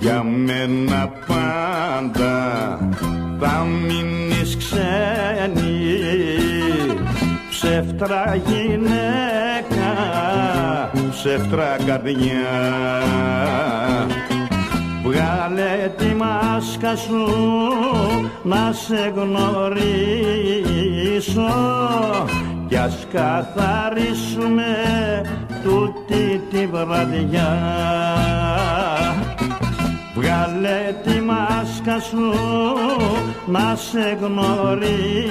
Για μένα πάντα θα μείνεις ξένη ψεύτρα γυναίκα, ψεύτρα καρδιά. Βγάλε τη μάσκα σου να σε γνωρίσω κι ας καθαρίσουμε τούτη τη βραδιά. Βγάλε τη μάσκα σου να σε γνωρίσω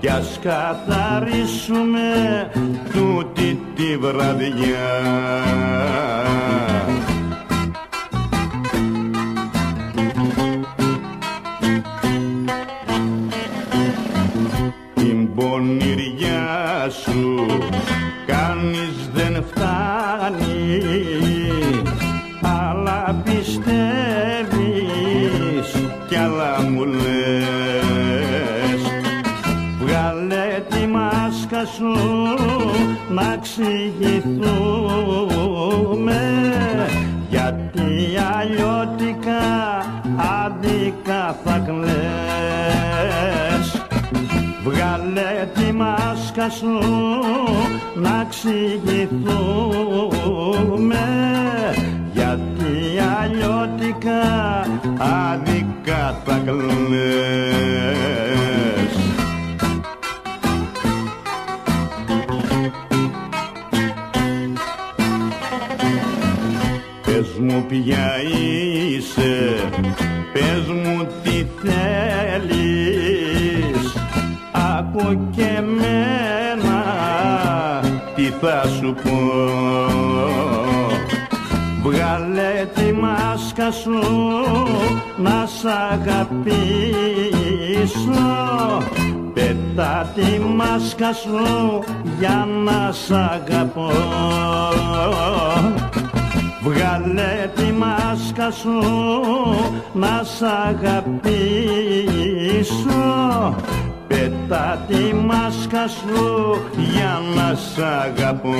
κι ας καθαρίσουμε τούτη τη βραδιά. Την πονηριά σου κάνεις δεν φτάνει αλλά πιστεύεις Βγάλε τη μάσκα σου να εξηγηθούμε γιατί αλλιώτικα άδικα θα κλαις. Βγάλε τη μάσκα σου να εξηγηθούμε γιατί αλλιώτικα άδικα θα κλαις. Πες μου ποια είσαι, πες μου τι θέλεις. Άκου και μένα τι θα σου πω. Βγάλε τη μάσκα σου να σ' αγαπήσω. Πέτα τη μάσκα σου για να σ' αγαπώ Βγάλε τη μάσκα σου να σ' αγαπήσω. Πέτα τη μάσκα σου για να σ' αγαπώ